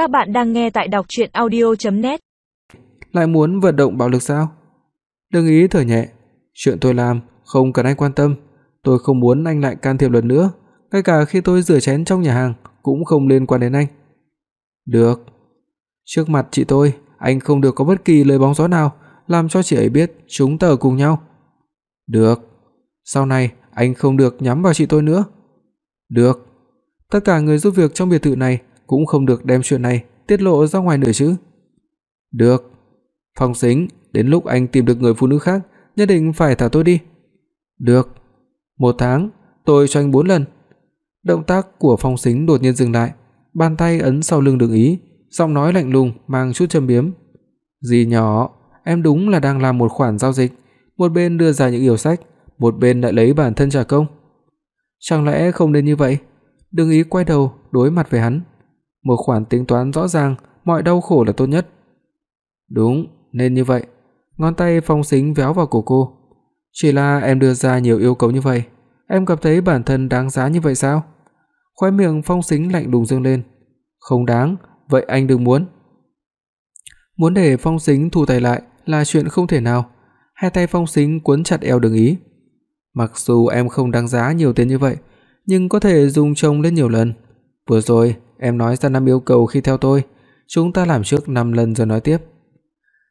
Các bạn đang nghe tại đọc audio net Lại muốn vận động bạo lực sao? Đừng ý thở nhẹ, chuyện tôi làm không cần anh quan tâm, tôi không muốn anh lại can thiệp lần nữa, ngay cả khi tôi rửa chén trong nhà hàng cũng không liên quan đến anh. Được. Trước mặt chị tôi, anh không được có bất kỳ lời bóng gió nào làm cho chị ấy biết chúng ta ở cùng nhau. Được. Sau này anh không được nhắm vào chị tôi nữa. Được. Tất cả người giúp việc trong biệt thự này cũng không được đem chuyện này tiết lộ ra ngoài nữa chứ. Được. Phong Sính, đến lúc anh tìm được người phụ nữ khác, nhất định phải thả tôi đi. Được. Một tháng, tôi cho anh 4 lần. Động tác của Phong Sính đột nhiên dừng lại, bàn tay ấn sau lưng Đường Ý, giọng nói lạnh lùng mang chút châm biếm. "Dì nhỏ, em đúng là đang làm một khoản giao dịch, một bên đưa ra những yêu sách, một bên lại lấy bản thân trả công. Chẳng lẽ không nên như vậy?" Đường Ý quay đầu đối mặt với hắn. Một khoản tính toán rõ ràng, mọi đau khổ là tốt nhất. Đúng, nên như vậy. Ngón tay Phong Sính véo vào cổ cô. Chỉ là em đưa ra nhiều yêu cầu như vậy, em cảm thấy bản thân đáng giá như vậy sao? Khóe miệng Phong Sính lạnh lùng dương lên. Không đáng, vậy anh đừng muốn. Muốn để Phong Sính thu tay lại là chuyện không thể nào. Hai tay Phong Sính cuốn chặt eo Đường Ý. Mặc dù em không đáng giá nhiều tiền như vậy, nhưng có thể dùng chồng lên nhiều lần. Vừa rồi em nói ra năm yêu cầu khi theo tôi, chúng ta làm trước 5 lần rồi nói tiếp.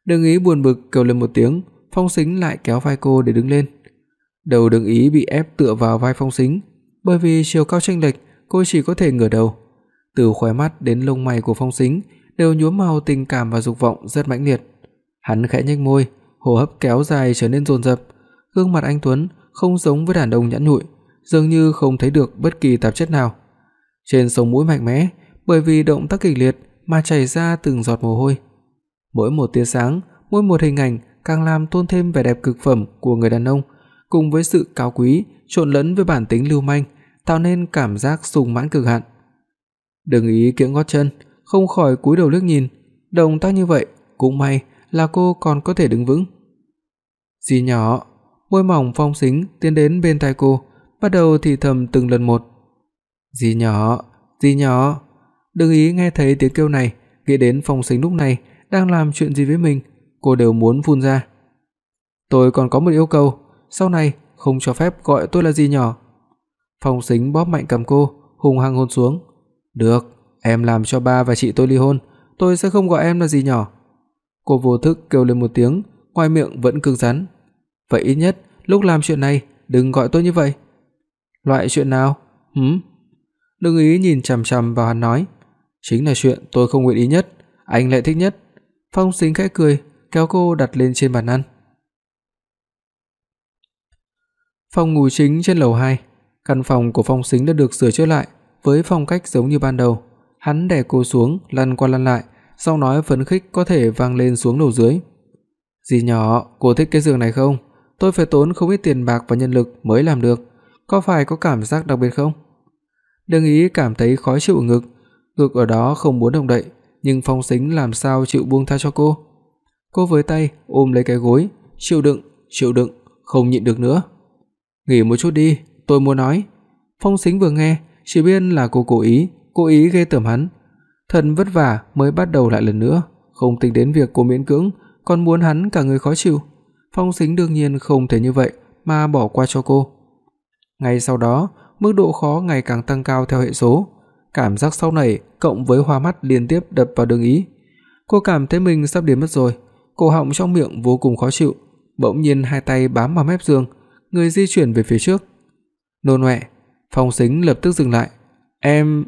Đường Ý buồn bực kêu lên một tiếng, Phong Sính lại kéo vai cô để đứng lên. Đầu Đường Ý bị ép tựa vào vai Phong Sính, bởi vì chiều cao chênh lệch, cô chỉ có thể ngửa đầu. Từ khóe mắt đến lông mày của Phong Sính đều nhuốm màu tình cảm và dục vọng rất mãnh liệt. Hắn khẽ nhếch môi, hô hấp kéo dài trở nên dồn dập, gương mặt anh tuấn không giống với đàn ông nhẵn nhụi, dường như không thấy được bất kỳ tạp chất nào. Trên sống mũi mạnh mẽ, bởi vì động tác kịch liệt mà chảy ra từng giọt mồ hôi. Mỗi một tia sáng, mỗi một hình ảnh càng làm tôn thêm vẻ đẹp cực phẩm của người đàn ông, cùng với sự cao quý trộn lẫn với bản tính lưu manh, tạo nên cảm giác sung mãn cực hạn. Đừng ý kiễng gót chân, không khỏi cúi đầu liếc nhìn, động tác như vậy cũng may là cô còn có thể đứng vững. "Dì nhỏ." Môi mỏng phong sính tiến đến bên tai cô, bắt đầu thì thầm từng lần một. "Dì nhỏ, dì nhỏ." Đừng ý nghe thấy tiếng kêu này, nghĩ đến phong sính lúc này đang làm chuyện gì với mình, cô đều muốn phun ra. "Tôi còn có một yêu cầu, sau này không cho phép gọi tôi là dì nhỏ." Phong Sính bóp mạnh cầm cô, hung hăng hôn xuống. "Được, em làm cho ba và chị tôi ly hôn, tôi sẽ không gọi em là dì nhỏ." Cô vô thức kêu lên một tiếng, ngoài miệng vẫn cứng rắn. "Vậy ít nhất lúc làm chuyện này đừng gọi tôi như vậy." "Loại chuyện nào?" Hử? Đừng ý nhìn chằm chằm vào hắn nói, "Chính là chuyện tôi không nguyện ý nhất, anh lại thích nhất." Phong Sính khẽ cười, kéo cô đặt lên trên bàn ăn. Phòng ngủ chính trên lầu 2, căn phòng của Phong Sính đã được sửa chữa lại với phong cách giống như ban đầu. Hắn đè cô xuống, lăn qua lăn lại, giọng nói phấn khích có thể vang lên xuống lầu dưới. "Dì nhỏ, cô thích cái giường này không? Tôi phải tốn không ít tiền bạc và nhân lực mới làm được, có phải có cảm giác đặc biệt không?" Đương ý cảm thấy khó chịu ở ngực, ngực ở đó không muốn động đậy, nhưng Phong Sính làm sao chịu buông tha cho cô. Cô với tay ôm lấy cái gối, chịu đựng, chịu đựng, không nhịn được nữa. "Nghỉ một chút đi, tôi muốn nói." Phong Sính vừa nghe, chỉ biết là cô cố ý, cố ý ghê tởm hắn. thần vất vả mới bắt đầu lại lần nữa, không tính đến việc cô miễn cưỡng, còn muốn hắn cả người khó chịu. Phong Sính đương nhiên không thể như vậy mà bỏ qua cho cô. Ngay sau đó, mức độ khó ngày càng tăng cao theo hệ số, cảm giác sau này cộng với hoa mắt liên tiếp đập vào đường ý. Cô cảm thấy mình sắp điên mất rồi, cổ họng trong miệng vô cùng khó chịu, bỗng nhiên hai tay bám vào mép giường, người di chuyển về phía trước. Nôn ọe, Phong Sính lập tức dừng lại. "Em..."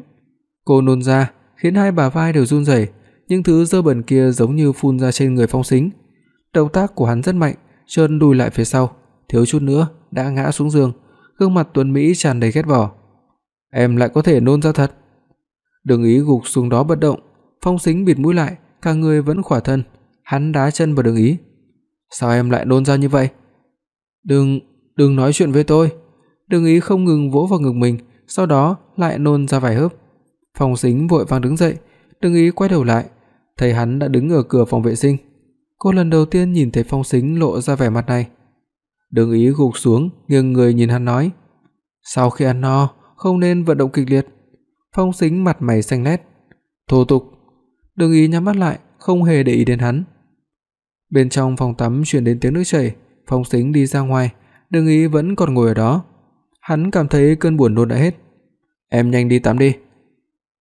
Cô nôn ra, khiến hai bà vai đều run rẩy, những thứ dơ bẩn kia giống như phun ra trên người Phong Sính. Động tác của hắn rất mạnh, chân lùi lại phía sau, thiếu chút nữa đã ngã xuống giường, gương mặt tuấn mỹ tràn đầy ghét bỏ. "Em lại có thể nôn ra thật?" Đường Ý gục xuống đó bất động, Phong Sính bịt mũi lại, cả người vẫn khỏa thân, hắn đá chân vào Đường Ý. "Sao em lại nôn ra như vậy?" "Đừng, đừng nói chuyện với tôi." Đường Ý không ngừng vỗ vào ngực mình, sau đó lại nôn ra vài hớp. Phong Sính vội vàng đứng dậy, Đường Ý quay đầu lại, thấy hắn đã đứng ở cửa phòng vệ sinh. Cô lần đầu tiên nhìn thấy Phong Sính lộ ra vẻ mặt này. Đường Ý gục xuống, nghiêng người nhìn hắn nói: "Sau khi ăn no, không nên vận động kịch liệt." Phong Sính mặt mày xanh lét. "Thô tục." Đường Ý nhắm mắt lại, không hề để ý đến hắn. Bên trong phòng tắm truyền đến tiếng nước chảy, Phong Sính đi ra ngoài, Đường Ý vẫn còn ngồi ở đó. Hắn cảm thấy cơn buồn nôn đã hết. "Em nhanh đi tắm đi."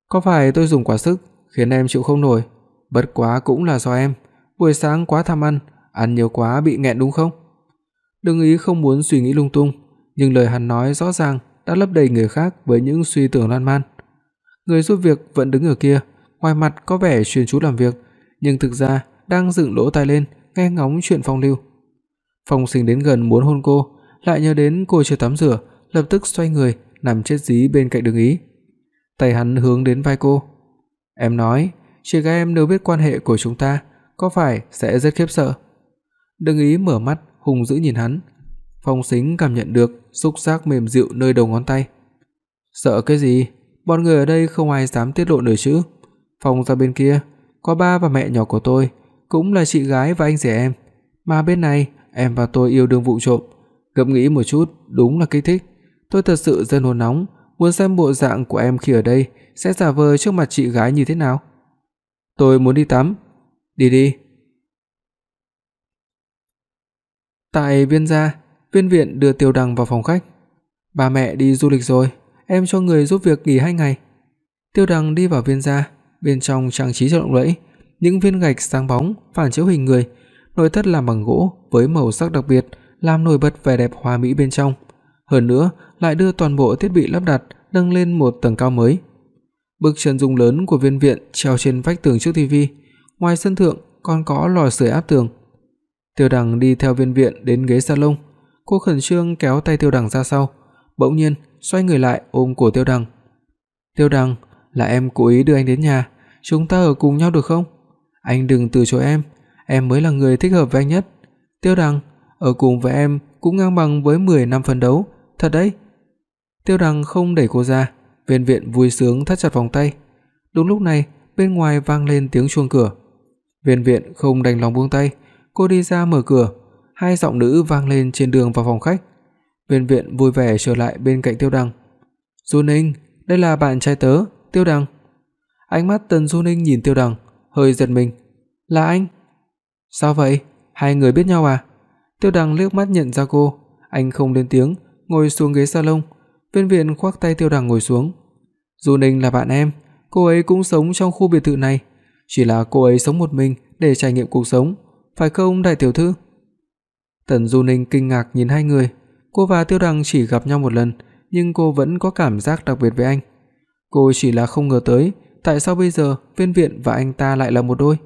"Có phải tôi dùng quá sức khiến em chịu không nổi? Bất quá cũng là do em, buổi sáng quá tham ăn, ăn nhiều quá bị nghẹn đúng không?" Đường Ý không muốn suy nghĩ lung tung, nhưng lời hắn nói rõ ràng đã lấp đầy người khác với những suy tưởng lan man. Người giúp việc vẫn đứng ở kia, ngoài mặt có vẻ chuyên chú làm việc, nhưng thực ra đang dựng lỗ tai lên nghe ngóng chuyện Phong Lưu. Phong Sinh đến gần muốn hôn cô, lại nhớ đến cô chưa tắm rửa, lập tức xoay người, nằm chết dí bên cạnh Đường Ý. Tay hắn hướng đến vai cô. "Em nói, chị gái em nếu biết quan hệ của chúng ta, có phải sẽ rất khiếp sợ?" Đường Ý mở mắt, hung dữ nhìn hắn. Phong Sính cảm nhận được xúc giác mềm dịu nơi đầu ngón tay. "Sợ cái gì? Bọn người ở đây không ai dám tiết lộ nửa chữ. Phòng ra bên kia, có ba và mẹ nhỏ của tôi, cũng là chị gái và anh rể em, mà bên này em và tôi yêu đương vụ trộm, Gặp nghĩ một chút, đúng là kích thích. Tôi thật sự dân hồn nóng, muốn xem bộ dạng của em khi ở đây sẽ giả vờ trước mặt chị gái như thế nào. Tôi muốn đi tắm. Đi đi. Tại Viên gia, Viên viện đưa Tiêu Đằng vào phòng khách. Ba mẹ đi du lịch rồi, em cho người giúp việc nghỉ 2 ngày. Tiêu Đằng đi vào Viên gia, bên trong trang trí rộng rãi, những viên gạch sáng bóng phản chiếu hình người, nội thất làm bằng gỗ với màu sắc đặc biệt, làm nổi bật vẻ đẹp hoa mỹ bên trong. Hơn nữa, lại đưa toàn bộ thiết bị lắp đặt nâng lên một tầng cao mới. Bức chân dung lớn của viên viện treo trên vách tường trước tivi, ngoài sân thượng còn có lò sưởi áp tường. Tiêu Đằng đi theo viên viện đến ghế salon, cô khẩn trương kéo tay Tiêu Đằng ra sau, bỗng nhiên xoay người lại ôm cổ Tiêu Đằng. "Tiêu Đằng, là em cố ý đưa anh đến nhà, chúng ta ở cùng nhau được không? Anh đừng từ chối em, em mới là người thích hợp với anh nhất. Tiêu Đằng, ở cùng với em cũng ngang bằng với 10 năm phấn đấu, thật đấy." Tiêu Đằng không đẩy cô ra, Viên Viện vui sướng thắt chặt vòng tay. Đúng lúc này, bên ngoài vang lên tiếng chuông cửa. Viên Viện không đành lòng buông tay, cô đi ra mở cửa, hai giọng nữ vang lên trên đường vào phòng khách. Viên Viện vui vẻ trở lại bên cạnh Tiêu đăng "Du Ninh, đây là bạn trai tớ, Tiêu đăng Ánh mắt Tần Du Ninh nhìn Tiêu đăng hơi giật mình. "Là anh?" "Sao vậy? Hai người biết nhau à?" Tiêu đăng liếc mắt nhận ra cô, anh không lên tiếng, ngồi xuống ghế salon. Viên Viện khoác tay Tiêu đăng ngồi xuống. "Du Ninh là bạn em, cô ấy cũng sống trong khu biệt thự này, chỉ là cô ấy sống một mình để trải nghiệm cuộc sống, phải không đại tiểu thư?" Tần Du Ninh kinh ngạc nhìn hai người, cô và Tiêu Đằng chỉ gặp nhau một lần, nhưng cô vẫn có cảm giác đặc biệt với anh. Cô chỉ là không ngờ tới, tại sao bây giờ Viên Viện và anh ta lại là một đôi.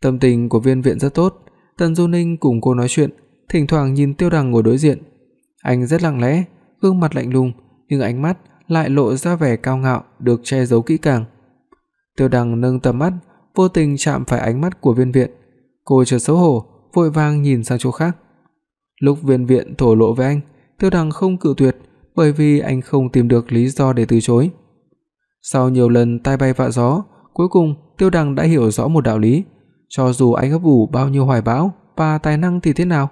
Tâm tình của Viên Viện rất tốt, Tần Du Ninh cùng cô nói chuyện, thỉnh thoảng nhìn Tiêu Đằng ngồi đối diện. Anh rất lặng lẽ, gương mặt lạnh lùng, nhưng ánh mắt lại lộ ra vẻ cao ngạo được che giấu kỹ càng. Tiêu Đằng nâng tầm mắt, vô tình chạm phải ánh mắt của Viên Viện. Cô chợt xấu hổ, vội vàng nhìn sang chỗ khác. Lúc Viên Viện thổ lộ với anh, Tiêu Đằng không cự tuyệt, bởi vì anh không tìm được lý do để từ chối. Sau nhiều lần tai bay vạ gió, cuối cùng Tiêu Đằng đã hiểu rõ một đạo lý, cho dù anh ấp ủ bao nhiêu hoài bão và tài năng thì thế nào,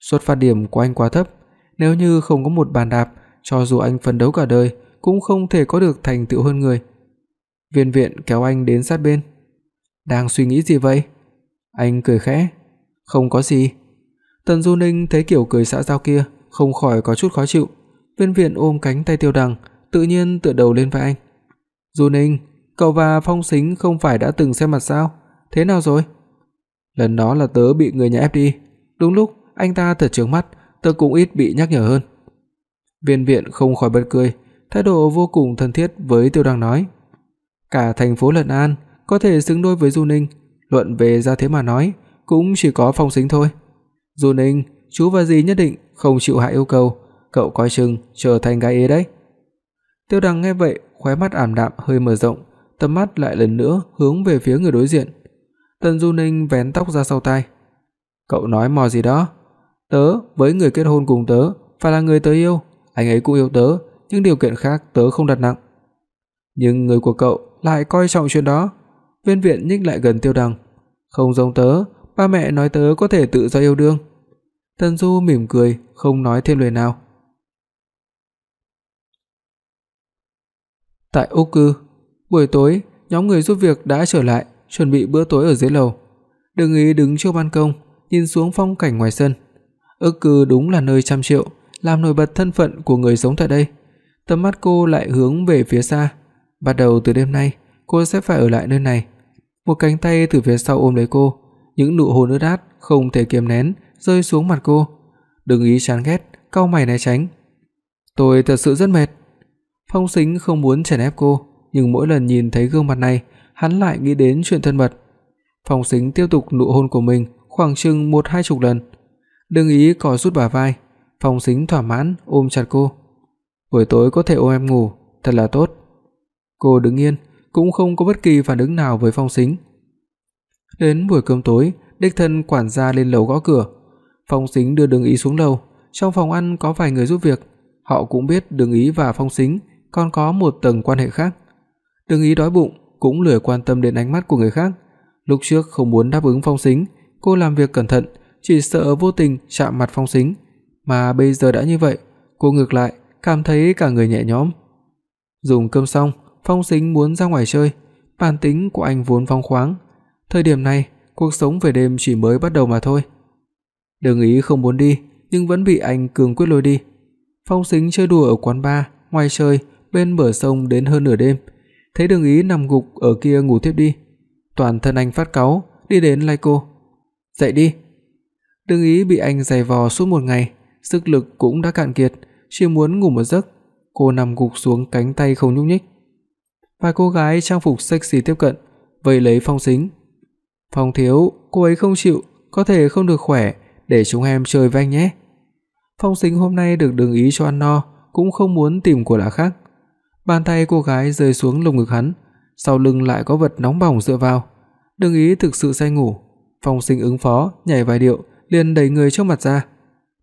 xuất phát điểm của anh quá thấp, nếu như không có một bàn đạp, cho dù anh phấn đấu cả đời cũng không thể có được thành tựu hơn người. Viên Viện kéo anh đến sát bên. "Đang suy nghĩ gì vậy?" Anh cười khẽ. "Không có gì." Tần Du Ninh thấy kiểu cười xã giao kia, không khỏi có chút khó chịu. Viên Viện ôm cánh tay Tiêu Đằng, tự nhiên tựa đầu lên vai anh. "Du Ninh, cậu và Phong Sính không phải đã từng xem mặt sao? Thế nào rồi?" Lần đó là tớ bị người nhà ép đi, đúng lúc anh ta thật chướng mắt, tớ cũng ít bị nhắc nhở hơn. Viên Viện không khỏi bật cười, thái độ vô cùng thân thiết với Tiêu Đằng nói: "Cả thành phố Lận An có thể xứng đôi với Du Ninh, luận về gia thế mà nói, cũng chỉ có Phong Sính thôi." Du Ninh, chú và dì nhất định không chịu hạ yêu cầu, cậu coi chừng trở thành gái ế đấy. Tiêu Đằng nghe vậy, khóe mắt ảm đạm hơi mở rộng, tầm mắt lại lần nữa hướng về phía người đối diện. Tần Du Ninh vén tóc ra sau tai. Cậu nói mò gì đó? Tớ với người kết hôn cùng tớ phải là người tớ yêu, anh ấy cũng yêu tớ, nhưng điều kiện khác tớ không đặt nặng. Nhưng người của cậu lại coi trọng chuyện đó. Viên Viện nhích lại gần Tiêu Đằng. Không giống tớ, ba mẹ nói tớ có thể tự do yêu đương. Tần Du mỉm cười, không nói thêm lời nào. Tại Úc cư, buổi tối, nhóm người giúp việc đã trở lại, chuẩn bị bữa tối ở dưới lầu. Đường Ý đứng trước ban công, nhìn xuống phong cảnh ngoài sân. Úc cư đúng là nơi trăm triệu, làm nổi bật thân phận của người sống tại đây. Tầm mắt cô lại hướng về phía xa. Bắt đầu từ đêm nay, cô sẽ phải ở lại nơi này. Một cánh tay từ phía sau ôm lấy cô, những nụ hôn ướt át không thể kiềm nén rơi xuống mặt cô. Đừng ý chán ghét, cau mày né tránh. Tôi thật sự rất mệt. Phong Sính không muốn chèn ép cô, nhưng mỗi lần nhìn thấy gương mặt này, hắn lại nghĩ đến chuyện thân mật. Phong Sính tiếp tục nụ hôn của mình khoảng chừng một hai chục lần. Đừng ý cò rút bả vai, Phong Sính thỏa mãn ôm chặt cô. Buổi tối có thể ôm em ngủ, thật là tốt. Cô đứng yên, cũng không có bất kỳ phản ứng nào với Phong Sính. Đến buổi cơm tối, đích thân quản gia lên lầu gõ cửa. Phong Sính đưa Đường Ý xuống lầu, trong phòng ăn có vài người giúp việc, họ cũng biết Đường Ý và Phong Sính còn có một tầng quan hệ khác. Đường Ý đói bụng, cũng lười quan tâm đến ánh mắt của người khác. Lúc trước không muốn đáp ứng Phong Sính, cô làm việc cẩn thận, chỉ sợ vô tình chạm mặt Phong Sính, mà bây giờ đã như vậy, cô ngược lại cảm thấy cả người nhẹ nhõm. Dùng cơm xong, Phong Sính muốn ra ngoài chơi, bản tính của anh vốn phóng khoáng, thời điểm này, cuộc sống về đêm chỉ mới bắt đầu mà thôi. Đường Ý không muốn đi, nhưng vẫn bị anh cường quyết lôi đi. Phong Sính chơi đùa ở quán bar, ngoài chơi, bên bờ sông đến hơn nửa đêm, thấy Đường Ý nằm gục ở kia ngủ thiếp đi. Toàn thân anh phát cáu, đi đến lay cô. "Dậy đi." Đường Ý bị anh giày vò suốt một ngày, sức lực cũng đã cạn kiệt, chỉ muốn ngủ một giấc. Cô nằm gục xuống cánh tay không nhúc nhích. Vài cô gái trang phục sexy tiếp cận, vây lấy Phong Sính. "Phong thiếu, cô ấy không chịu, có thể không được khỏe, để chúng em chơi với anh nhé." Phong Sính hôm nay được Đường Ý cho ăn no, cũng không muốn tìm của lạ khác. Bàn tay cô gái rơi xuống lồng ngực hắn, sau lưng lại có vật nóng bỏng dựa vào. Đường Ý thực sự say ngủ, Phong Sính ứng phó, nhảy vài điệu, liền đẩy người trước mặt ra.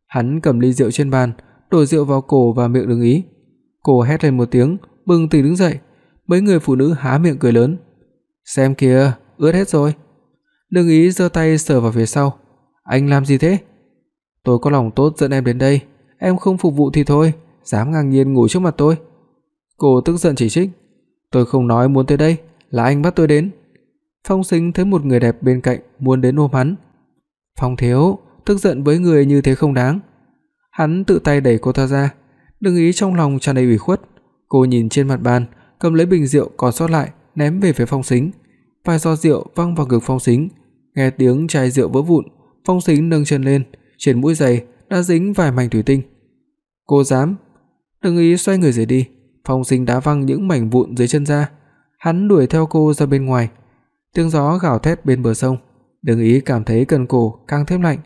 Hắn cầm ly rượu trên bàn, đổ rượu vào cổ và miệng Đường Ý. Cô hét lên một tiếng, bừng tỉnh đứng dậy. Mấy người phụ nữ há miệng cười lớn. "Xem kìa, ướt hết rồi." Đường Ý giơ tay sờ vào phía sau. "Anh làm gì thế?" "Tôi có lòng tốt dẫn em đến đây, em không phục vụ thì thôi, dám ngang nhiên ngủ trước mặt tôi." Cô tức giận chỉ trích. "Tôi không nói muốn tới đây, là anh bắt tôi đến." Phong Sính thấy một người đẹp bên cạnh muốn đến ôm hắn. "Phong thiếu, tức giận với người như thế không đáng." Hắn tự tay đẩy cô ta ra, đừng ý trong lòng tràn đầy ủy khuất. Cô nhìn trên mặt bàn, cầm lấy bình rượu còn sót lại, ném về phía Phong Sính. Vài giọt rượu văng vào ngực Phong Sính, nghe tiếng chai rượu vỡ vụn, Phong Sính nâng chân lên, trên mũi giày đã dính vài mảnh thủy tinh. "Cô dám?" Đừng ý xoay người rời đi, Phong Sính đá văng những mảnh vụn dưới chân ra. Hắn đuổi theo cô ra bên ngoài. Tiếng gió gào thét bên bờ sông, Đừng ý cảm thấy cần cổ càng thêm lạnh,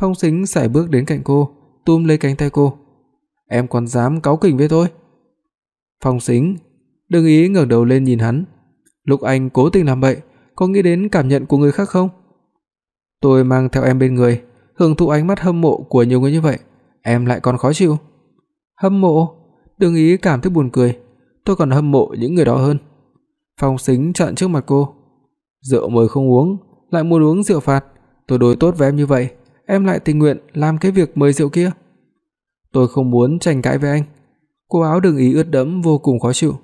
Phong Sính sải bước đến cạnh cô, túm lấy cánh tay cô. "Em còn dám cáu kỉnh với tôi?" Phong Sính, Đừng ý ngẩng đầu lên nhìn hắn. Lúc anh cố tình làm vậy có nghĩ đến cảm nhận của người khác không? Tôi mang theo em bên người, hưởng thụ ánh mắt hâm mộ của nhiều người như vậy, em lại còn khó chịu. Hâm mộ? Đừng ý cảm thấy buồn cười, tôi còn hâm mộ những người đó hơn. Phong Sính chặn trước mặt cô. Rượu mời không uống, lại muốn uống rượu phạt, tôi đối tốt với em như vậy, em lại tình nguyện làm cái việc mời rượu kia. Tôi không muốn tranh cãi với anh. Cô áo đừng ý ướt đẫm vô cùng khó chịu.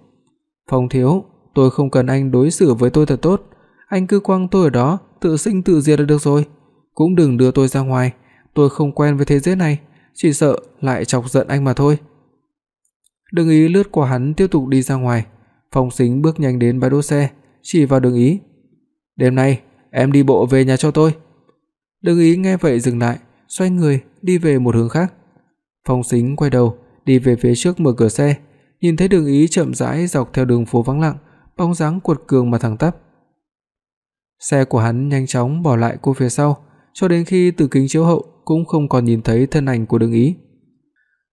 Phong thiếu, tôi không cần anh đối xử với tôi thật tốt, anh cứ quăng tôi ở đó, tự sinh tự diệt là được rồi. Cũng đừng đưa tôi ra ngoài, tôi không quen với thế giới này, chỉ sợ lại chọc giận anh mà thôi. Đường Ý lướt qua hắn tiếp tục đi ra ngoài, Phong Sính bước nhanh đến bãi đỗ xe, chỉ vào Đường Ý. "Đêm nay em đi bộ về nhà cho tôi." Đường Ý nghe vậy dừng lại, xoay người đi về một hướng khác. Phong Sính quay đầu, đi về phía trước mở cửa xe, nhìn thấy Đường Ý chậm rãi dọc theo đường phố vắng lặng, bóng dáng cuột cường mà thẳng tắp. Xe của hắn nhanh chóng bỏ lại cô phía sau, cho đến khi từ kính chiếu hậu cũng không còn nhìn thấy thân ảnh của Đường Ý.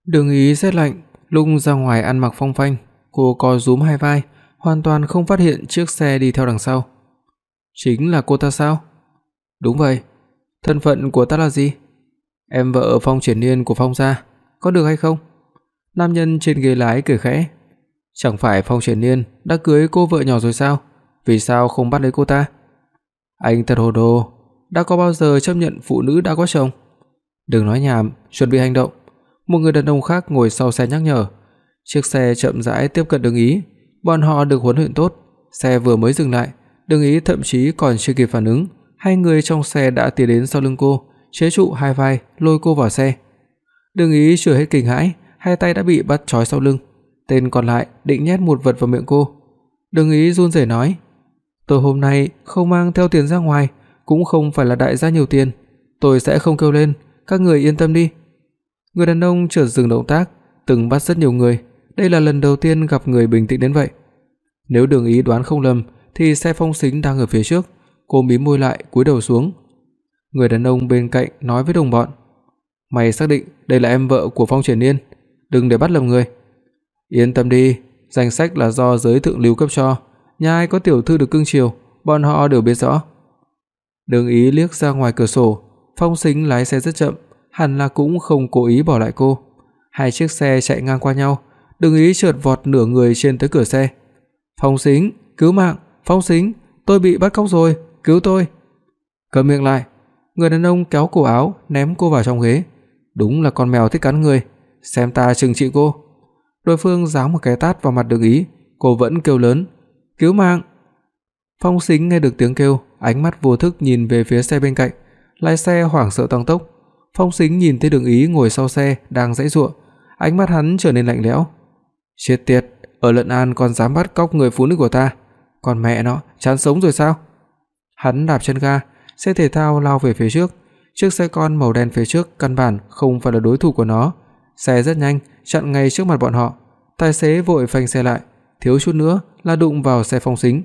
Đường Ý rét lạnh, lúc ra ngoài ăn mặc phong phanh, cô co rúm hai vai, hoàn toàn không phát hiện chiếc xe đi theo đằng sau. Chính là cô ta sao? Đúng vậy. Thân phận của ta là gì? Em vợ Phong Triển Nhiên của Phong gia, có được hay không? Nam nhân trên ghế lái cười khẽ. Chẳng phải Phong Triển Nhiên đã cưới cô vợ nhỏ rồi sao? Vì sao không bắt lấy cô ta? Anh thật hồ đồ, đã có bao giờ chấp nhận phụ nữ đã có chồng? Đừng nói nhảm, chuẩn bị hành động. Một người đàn ông khác ngồi sau xe nhắc nhở. Chiếc xe chậm rãi tiếp cận đường ý, bọn họ được huấn luyện tốt, xe vừa mới dừng lại, Đường Ý thậm chí còn chưa kịp phản ứng, hai người trong xe đã tiến đến sau lưng cô, chế trụ hai vai, lôi cô vào xe. Đường Ý chưa hết kinh hãi, hai tay đã bị bắt trói sau lưng, tên còn lại định nhét một vật vào miệng cô. Đường Ý run rẩy nói: "Tôi hôm nay không mang theo tiền ra ngoài, cũng không phải là đại gia nhiều tiền, tôi sẽ không kêu lên, các người yên tâm đi." Người đàn ông chợt dừng động tác, từng bắt rất nhiều người, đây là lần đầu tiên gặp người bình tĩnh đến vậy. Nếu Đường Ý đoán không lầm thì xe Phong Sính đang ở phía trước, cô mím môi lại cúi đầu xuống. Người đàn ông bên cạnh nói với đồng bọn: "Mày xác định đây là em vợ của Phong Triển Nhiên, đừng để bắt lầm người." "Yên tâm đi, danh sách là do giới thượng lưu cấp cho, nhà ai có tiểu thư được cưng chiều, bọn họ đều biết rõ." Đường Ý liếc ra ngoài cửa sổ, Phong Sính lái xe rất chậm, hẳn là cũng không cố ý bỏ lại cô. Hai chiếc xe chạy ngang qua nhau, Đường Ý trượt vọt nửa người trên tới cửa xe. "Phong Sính, cứu mạng, Phong Sính, tôi bị bắt cóc rồi, cứu tôi." cầm miệng lại. Người đàn ông kéo cổ áo, ném cô vào trong ghế. Đúng là con mèo thích cắn người, xem ta trừng trị cô. Đối phương giáng một cái tát vào mặt Đường Ý, cô vẫn kêu lớn, "Cứu mạng!" Phong Sính nghe được tiếng kêu, ánh mắt vô thức nhìn về phía xe bên cạnh, lái xe hoảng sợ tăng tốc. Phong Sính nhìn thấy Đường Ý ngồi sau xe đang giãy giụa, ánh mắt hắn trở nên lạnh lẽo. Chết tiệt, ở Lận An còn dám bắt cóc người phụ nữ của ta, còn mẹ nó, chán sống rồi sao? Hắn đạp chân ga, xe thể thao lao về phía trước, chiếc xe con màu đen phía trước căn bản không phải là đối thủ của nó. Xe rất nhanh, chặn ngay trước mặt bọn họ. Tài xế vội phanh xe lại, thiếu chút nữa là đụng vào xe Phong Sính.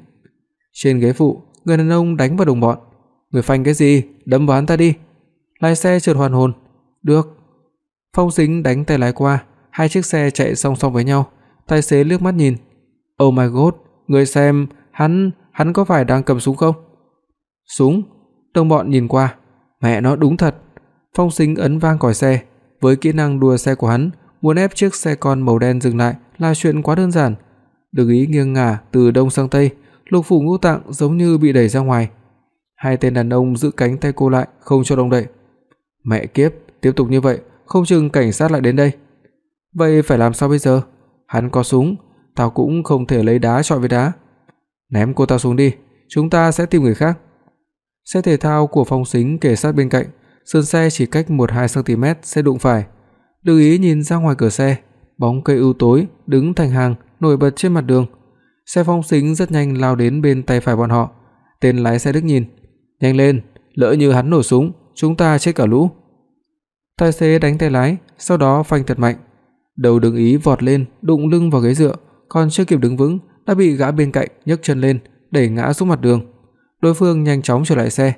Trên ghế phụ, người đàn ông đánh vào đồng bọn. "Người phanh cái gì, đấm vào hắn ta đi." Lái xe chợt hoàn hồn. "Được." Phong Sính đánh tay lái qua, hai chiếc xe chạy song song với nhau. Tài xế liếc mắt nhìn. "Oh my god, người xem, hắn, hắn có phải đang cầm súng không?" "Súng?" Đồng bọn nhìn qua, mẹ nó đúng thật. Phong Sính ấn vang còi xe, với kỹ năng đua xe của hắn, muốn ép chiếc xe con màu đen dừng lại là chuyện quá đơn giản. Đừng ý nghiêng ngả từ đông sang tây, lục phủ ngũ tạng giống như bị đẩy ra ngoài. Hai tên đàn ông giữ cánh tay cô lại, không cho động đậy. Mẹ kiếp, tiếp tục như vậy, không chừng cảnh sát lại đến đây. Vậy phải làm sao bây giờ? Hắn có súng, tao cũng không thể lấy đá chọi với đá. Ném cô ta xuống đi, chúng ta sẽ tìm người khác. Xe thể thao của Phong Sính kề sát bên cạnh, sườn xe chỉ cách 1-2 cm sẽ đụng phải. Lưu ý nhìn ra ngoài cửa xe, bóng cây u tối đứng thành hàng nổi bật trên mặt đường. Xe Phong Sính rất nhanh lao đến bên tay phải bọn họ. Tên lái xe Đức nhìn, "Nhanh lên, lỡ như hắn nổ súng, chúng ta chết cả lũ." Tài xế đánh tay lái, sau đó phanh thật mạnh. Đầu Đường Ý vọt lên, đụng lưng vào ghế dựa, còn chưa kịp đứng vững đã bị gã bên cạnh nhấc chân lên, đẩy ngã xuống mặt đường. Đối phương nhanh chóng trở lại xe.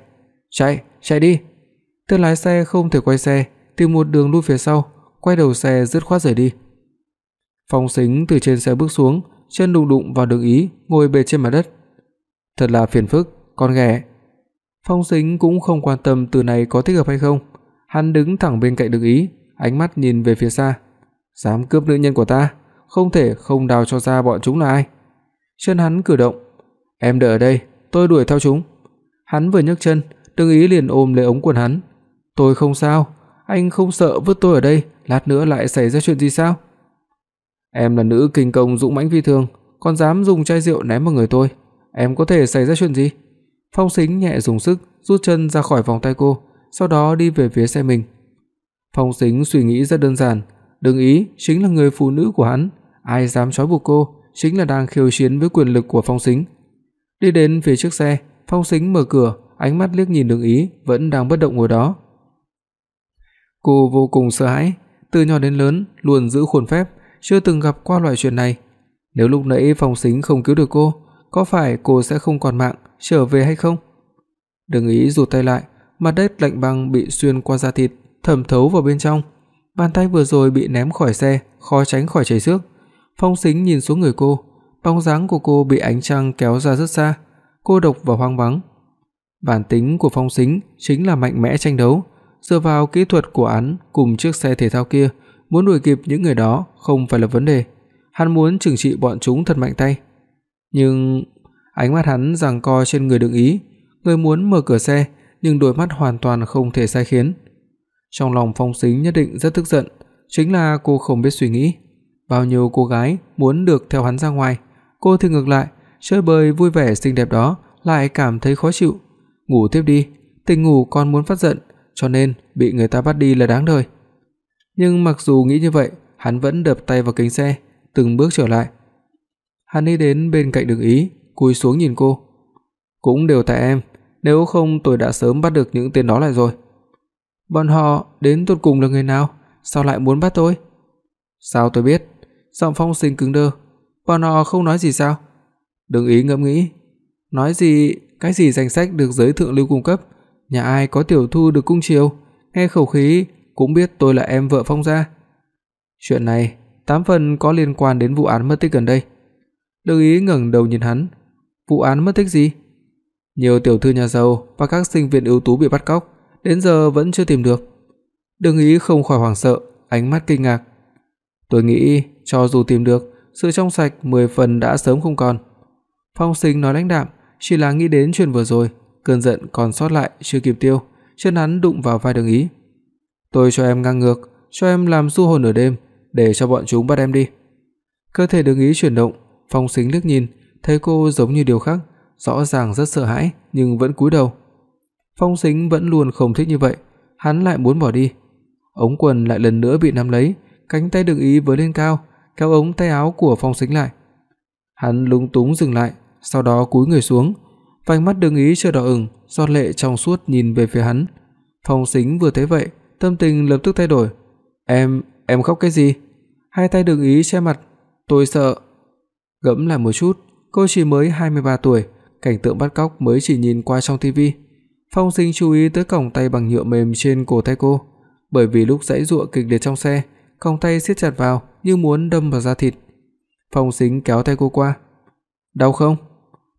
"Chạy, chạy đi." Tên lái xe không thể quay xe, tìm một đường lui phía sau, quay đầu xe dứt khoát rời đi. Phong Sính từ trên xe bước xuống, chân đụng đụng vào Đường Ý, ngồi bệt trên mặt đất. Thật là phiền phức, con ghẻ. Phong Sính cũng không quan tâm từ này có thích hợp hay không, hắn đứng thẳng bên cạnh Đường Ý, ánh mắt nhìn về phía xa. Dám cướp nữ nhân của ta, không thể không đào cho ra bọn chúng là ai. Chân hắn cử động, "Em đợi ở đây, tôi đuổi theo chúng." Hắn vừa nhấc chân, Đường Ý liền ôm lấy ống quần hắn. "Tôi không sao, anh không sợ vứt tôi ở đây, lát nữa lại xảy ra chuyện gì sao?" "Em là nữ kinh công dũng mãnh phi thường, còn dám dùng chai rượu ném vào người tôi, em có thể xảy ra chuyện gì?" Phong Sính nhẹ dùng sức rút chân ra khỏi vòng tay cô, sau đó đi về phía xe mình. Phong Sính suy nghĩ rất đơn giản, đừng ý chính là người phụ nữ của hắn, ai dám trói buộc cô chính là đang khiêu chiến với quyền lực của Phong Sính. Đi đến phía trước xe, Phong Sính mở cửa, ánh mắt liếc nhìn Đường Ý vẫn đang bất động ngồi đó. Cô vô cùng sợ hãi, từ nhỏ đến lớn luôn giữ khuôn phép, chưa từng gặp qua loại chuyện này. Nếu lúc nãy Phong Sính không cứu được cô, có phải cô sẽ không còn mạng trở về hay không? đừng Ý rụt tay lại, mặt đất lạnh băng bị xuyên qua da thịt, thẩm thấu vào bên trong. Bàn tay vừa rồi bị ném khỏi xe, khó tránh khỏi chảy xước. Phong Sính nhìn xuống người cô, bóng dáng của cô bị ánh trăng kéo ra rất xa, cô độc và hoang vắng. Bản tính của Phong Sính chính là mạnh mẽ tranh đấu, dựa vào kỹ thuật của hắn cùng chiếc xe thể thao kia, muốn đuổi kịp những người đó không phải là vấn đề. Hắn muốn trừng trị bọn chúng thật mạnh tay. Nhưng ánh mắt hắn giằng co trên người Đường Ý, người muốn mở cửa xe, nhưng đôi mắt hoàn toàn không thể sai khiến. Trong lòng Phong Sính nhất định rất tức giận, chính là cô không biết suy nghĩ. Bao nhiêu cô gái muốn được theo hắn ra ngoài, cô thì ngược lại, chơi bời vui vẻ xinh đẹp đó lại cảm thấy khó chịu. Ngủ tiếp đi, tỉnh ngủ còn muốn phát giận, cho nên bị người ta bắt đi là đáng đời. Nhưng mặc dù nghĩ như vậy, hắn vẫn đập tay vào kính xe, từng bước trở lại. Hắn đi đến bên cạnh Đường Ý, cúi xuống nhìn cô. "Cũng đều tại em, nếu không tôi đã sớm bắt được những tên đó lại rồi." "Bọn họ đến tụt cùng là người nào? Sao lại muốn bắt tôi?" "Sao tôi biết?" Giọng Phong Sinh cứng đơ. "Bọn họ không nói gì sao?" Đường Ý ngẫm nghĩ, nói gì, cái gì danh sách được giới thượng lưu cung cấp, nhà ai có tiểu thư được cung chiều, nghe khẩu khí cũng biết tôi là em vợ Phong gia. Chuyện này tám phần có liên quan đến vụ án mất tích gần đây. Đường Ý ngẩng đầu nhìn hắn. Vụ án mất tích gì? Nhiều tiểu thư nhà giàu và các sinh viên ưu tú bị bắt cóc, đến giờ vẫn chưa tìm được. Đường Ý không khỏi hoảng sợ, ánh mắt kinh ngạc. Tôi nghĩ cho dù tìm được, sự trong sạch 10 phần đã sớm không còn. Phong Sinh nói lãnh đạm, chỉ là nghĩ đến chuyện vừa rồi, cơn giận còn sót lại chưa kịp tiêu, chân hắn đụng vào vai Đường Ý. "Tôi cho em ngang ngược, cho em làm du hồn nửa đêm, để cho bọn chúng bắt em đi." Cơ thể Đường Ý chuyển động, Phong Sính liếc nhìn, thấy cô giống như điều khác, rõ ràng rất sợ hãi nhưng vẫn cúi đầu. Phong Sính vẫn luôn không thích như vậy, hắn lại muốn bỏ đi. Ống quần lại lần nữa bị nắm lấy, cánh tay Đường Ý với lên cao, kéo ống tay áo của Phong Sính lại. Hắn lúng túng dừng lại, sau đó cúi người xuống, vành mắt Đường Ý chưa đỏ ửng, giọt lệ trong suốt nhìn về phía hắn. Phong Sính vừa thấy vậy, tâm tình lập tức thay đổi. "Em, em khóc cái gì?" Hai tay Đường Ý che mặt, "Tôi sợ." Gẫm lại một chút, cô chỉ mới 23 tuổi, cảnh tượng bắt cóc mới chỉ nhìn qua trong tivi. Phong Sính chú ý tới còng tay bằng nhựa mềm trên cổ tay cô, bởi vì lúc giãy giụa kịch liệt trong xe, còng tay siết chặt vào như muốn đâm vào da thịt. Phong Sính kéo tay cô qua. "Đau không?"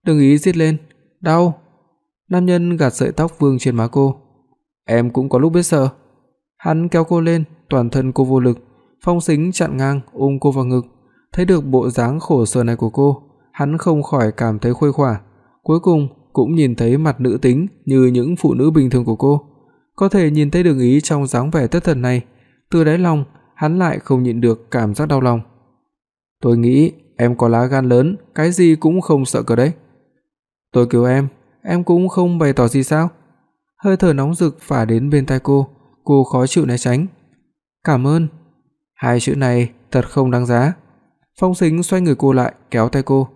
đường ý giết lên, "Đau." Nam nhân gạt sợi tóc vương trên má cô. "Em cũng có lúc biết sợ." Hắn kéo cô lên, toàn thân cô vô lực, Phong Sính chặn ngang ôm cô vào ngực, thấy được bộ dáng khổ sở này của cô, hắn không khỏi cảm thấy khuây khỏa, cuối cùng cũng nhìn thấy mặt nữ tính như những phụ nữ bình thường của cô. Có thể nhìn thấy đường ý trong dáng vẻ tất thần này, từ đáy lòng hắn lại không nhịn được cảm giác đau lòng. Tôi nghĩ em có lá gan lớn, cái gì cũng không sợ cơ đấy. Tôi cứu em, em cũng không bày tỏ gì sao? Hơi thở nóng rực phả đến bên tai cô, cô khó chịu né tránh. Cảm ơn. Hai chữ này thật không đáng giá. Phong Sính xoay người cô lại, kéo tay cô.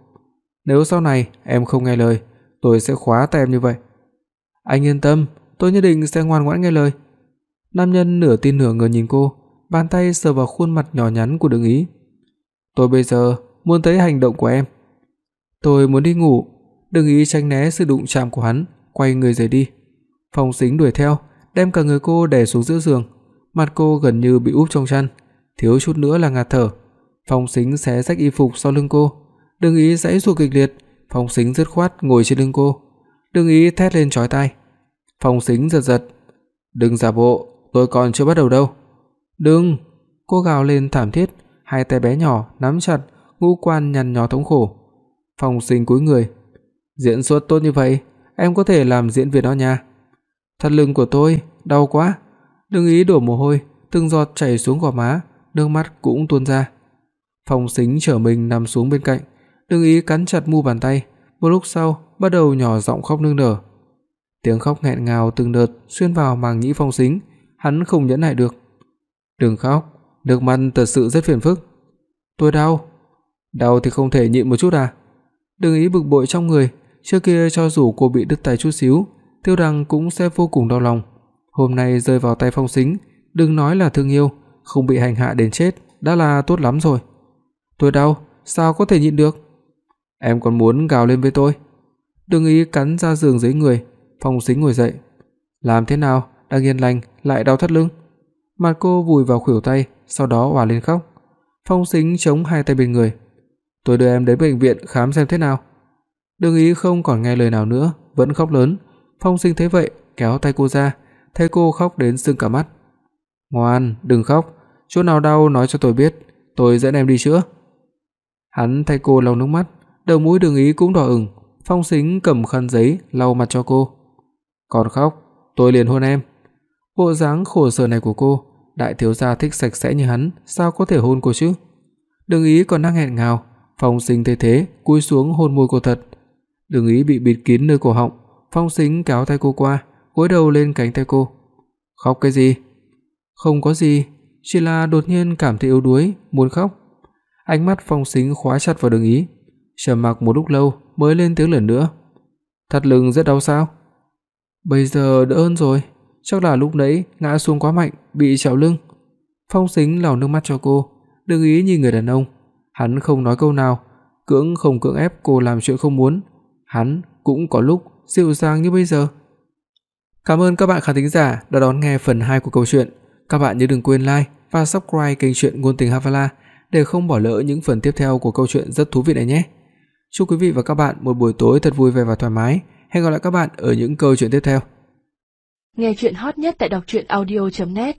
Nếu sau này em không nghe lời, tôi sẽ khóa tay em như vậy. Anh yên tâm, tôi nhất định sẽ ngoan ngoãn nghe lời. Nam nhân nửa tin nửa ngờ nhìn cô, bàn tay sờ vào khuôn mặt nhỏ nhắn của Đường Ý. Tôi bây giờ muốn thấy hành động của em. Tôi muốn đi ngủ, đừng Ý tránh né sự đụng chạm của hắn, quay người rời đi. Phong Sính đuổi theo, đem cả người cô đè xuống giữa giường, mặt cô gần như bị úp trong chăn, thiếu chút nữa là ngạt thở. Phong Sính xé rách y phục sau lưng cô, Đừng Ý giãy giụa kịch liệt, Phong Sính dứt khoát ngồi trên lưng cô. Đừng Ý thét lên chói tai. Phong Sính giật giật, "Đừng giả bộ, tôi còn chưa bắt đầu đâu." "Đừng!" Cô gào lên thảm thiết, hai tay bé nhỏ nắm chặt, ngũ quan nhăn nhó thống khổ. Phong Sính cúi người, "Diễn xuất tốt như vậy, em có thể làm diễn viên đó nha." "Thắt lưng của tôi đau quá." Đường Ý đổ mồ hôi, từng giọt chảy xuống gò má, nước mắt cũng tuôn ra. Phong Sính trở mình nằm xuống bên cạnh, Đừng ý cắn chặt mu bàn tay, một lúc sau bắt đầu nhỏ giọng khóc nức nở. Tiếng khóc nghẹn ngào từng đợt xuyên vào màng nhĩ Phong Sính, hắn không nhẫn nại được. "Đừng khóc, nước mắt thật sự rất phiền phức." "Tôi đau." "Đau thì không thể nhịn một chút à?" Đừng ý bực bội trong người, trước kia cho dù cô bị đứt tay chút xíu, Tiêu Đằng cũng sẽ vô cùng đau lòng. Hôm nay rơi vào tay Phong Sính, đừng nói là thương yêu, không bị hành hạ đến chết đã là tốt lắm rồi. Tôi đau, sao có thể nhịn được? Em còn muốn gào lên với tôi. Đừng ý cắn ra giường dưới người, Phong Sính ngồi dậy. Làm thế nào, đang yên lành lại đau thắt lưng. Mặt cô vùi vào khuỷu tay, sau đó òa lên khóc. Phong Sính chống hai tay bên người. Tôi đưa em đến bệnh viện khám xem thế nào. Đường ý không còn nghe lời nào nữa, vẫn khóc lớn. Phong sinh thấy vậy, kéo tay cô ra, thấy cô khóc đến sưng cả mắt. Ngoan, đừng khóc, chỗ nào đau nói cho tôi biết, tôi dẫn em đi chữa. Hắn thay cô lau nước mắt, đầu mũi Đường Ý cũng đỏ ửng, Phong Sính cầm khăn giấy lau mặt cho cô. "Còn khóc, tôi liền hôn em." Bộ dáng khổ sở này của cô, đại thiếu gia thích sạch sẽ như hắn, sao có thể hôn cô chứ? Đường Ý còn đang nghẹn ngào, Phong Sính thấy thế, cúi xuống hôn môi cô thật. Đường Ý bị bịt kín nơi cổ họng, Phong Sính kéo tay cô qua, gối đầu lên cánh tay cô. "Khóc cái gì?" "Không có gì, chỉ là đột nhiên cảm thấy yếu đuối, muốn khóc." Ánh mắt Phong Sính khóa chặt vào Đường Ý, trầm mặc một lúc lâu mới lên tiếng lần nữa. "Thắt lưng rất đau sao?" "Bây giờ đỡ hơn rồi, chắc là lúc nãy ngã xuống quá mạnh, bị trẹo lưng." Phong Sính lau nước mắt cho cô, Đường Ý nhìn người đàn ông, hắn không nói câu nào, cưỡng không cưỡng ép cô làm chuyện không muốn, hắn cũng có lúc dịu dàng như bây giờ. Cảm ơn các bạn khán thính giả đã đón nghe phần 2 của câu chuyện. Các bạn nhớ đừng quên like và subscribe kênh truyện ngôn tình Havala để không bỏ lỡ những phần tiếp theo của câu chuyện rất thú vị này nhé. Chúc quý vị và các bạn một buổi tối thật vui vẻ và thoải mái. Hẹn gặp lại các bạn ở những câu chuyện tiếp theo. Nghe truyện hot nhất tại doctruyenaudio.net